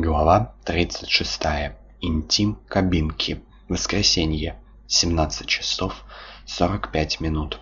глава тридцать шестая. Интим кабинки. Воскресенье. семнадцать часов сорок пять минут.